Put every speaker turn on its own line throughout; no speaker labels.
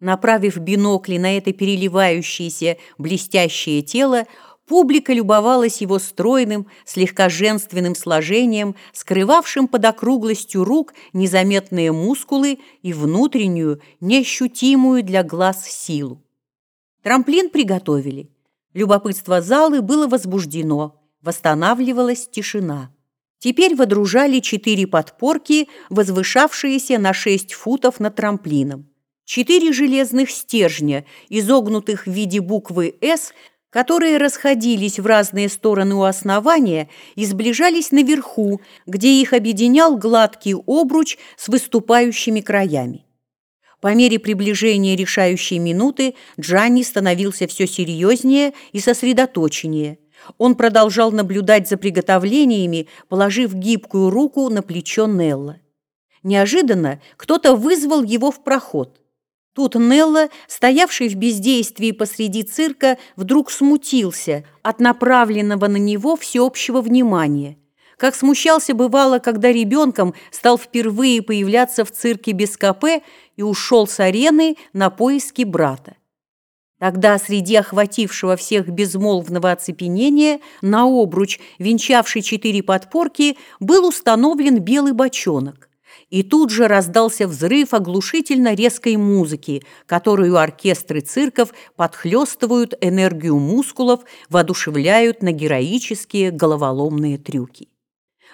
Направив бинокли на это переливающееся блестящее тело, публика любовалась его стройным, слегка женственным сложением, скрывавшим под округлостью рук незаметные мускулы и внутреннюю, неощутимую для глаз силу. Трамплин приготовили. Любопытство залы было возбуждено, восстанавливалась тишина. Теперь водружали четыре подпорки, возвышавшиеся на шесть футов над трамплином. Четыре железных стержня, изогнутых в виде буквы «С», которые расходились в разные стороны у основания и сближались наверху, где их объединял гладкий обруч с выступающими краями. По мере приближения решающей минуты Джанни становился все серьезнее и сосредоточеннее. Он продолжал наблюдать за приготовлениями, положив гибкую руку на плечо Нелла. Неожиданно кто-то вызвал его в проход – Тут Нелла, стоявший в бездействии посреди цирка, вдруг смутился от направленного на него всеобщего внимания. Как смущался бывало, когда ребенком стал впервые появляться в цирке без КП и ушел с арены на поиски брата. Тогда среди охватившего всех безмолвного оцепенения на обруч, венчавший четыре подпорки, был установлен белый бочонок и тут же раздался взрыв оглушительно резкой музыки, которую оркестры цирков подхлестывают энергию мускулов, воодушевляют на героические головоломные трюки.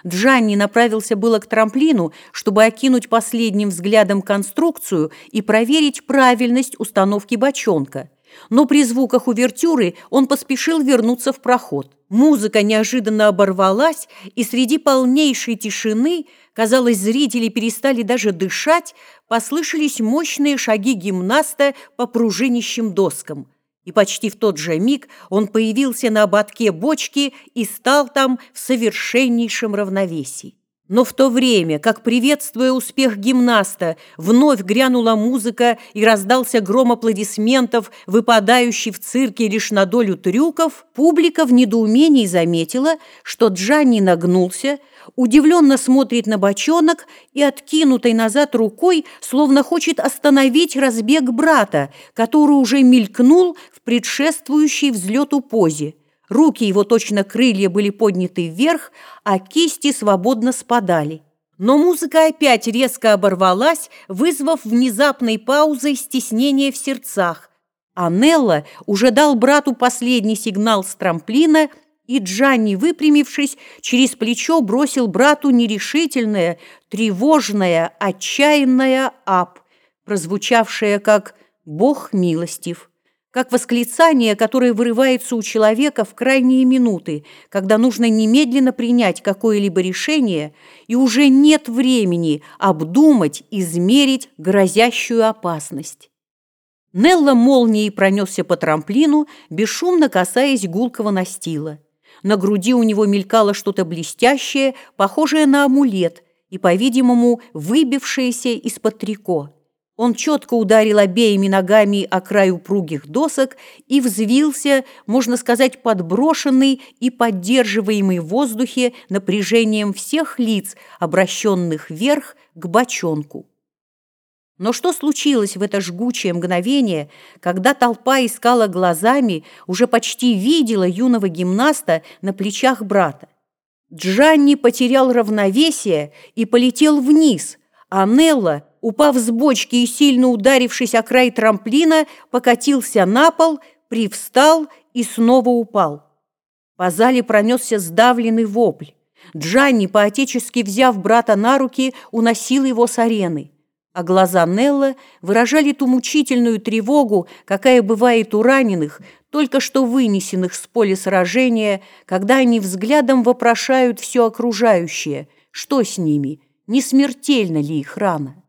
Джанни направился было к трамплину, чтобы окинуть последним взглядом конструкцию и проверить правильность установки бочонка. Но при звуках увертюры он поспешил вернуться в проход. Музыка неожиданно оборвалась, и среди полнейшей тишины – Казалось, зрители перестали даже дышать, послышались мощные шаги гимнаста по пружинищим доскам. И почти в тот же миг он появился на ободке бочки и стал там в совершеннейшем равновесии. Но в то время, как, приветствуя успех гимнаста, вновь грянула музыка и раздался гром аплодисментов, выпадающий в цирке лишь на долю трюков, публика в недоумении заметила, что Джанни нагнулся, удивленно смотрит на бочонок и, откинутой назад рукой, словно хочет остановить разбег брата, который уже мелькнул в предшествующей взлету позе. Руки его точно крылья были подняты вверх, а кисти свободно спадали. Но музыка опять резко оборвалась, вызвав внезапной паузой стеснение в сердцах. А Нелла уже дал брату последний сигнал с трамплина – и Джанни, выпрямившись, через плечо бросил брату нерешительное, тревожное, отчаянное «ап», прозвучавшее как «Бог милостив», как восклицание, которое вырывается у человека в крайние минуты, когда нужно немедленно принять какое-либо решение, и уже нет времени обдумать, измерить грозящую опасность. Нелла молнией пронесся по трамплину, бесшумно касаясь гулкого настила. На груди у него мелькало что-то блестящее, похожее на амулет и, по-видимому, выбившееся из-под трико. Он четко ударил обеими ногами о край упругих досок и взвился, можно сказать, подброшенный и поддерживаемый в воздухе напряжением всех лиц, обращенных вверх к бочонку. Но что случилось в это жгучее мгновение, когда толпа искала глазами, уже почти видела юного гимнаста на плечах брата? Джанни потерял равновесие и полетел вниз, а Нелла, упав с бочки и сильно ударившись о край трамплина, покатился на пол, привстал и снова упал. По зале пронесся сдавленный вопль. Джанни, поотечески взяв брата на руки, уносил его с арены а глаза Нелла выражали ту мучительную тревогу, какая бывает у раненых, только что вынесенных с поля сражения, когда они взглядом вопрошают все окружающее, что с ними, не смертельно ли их рана.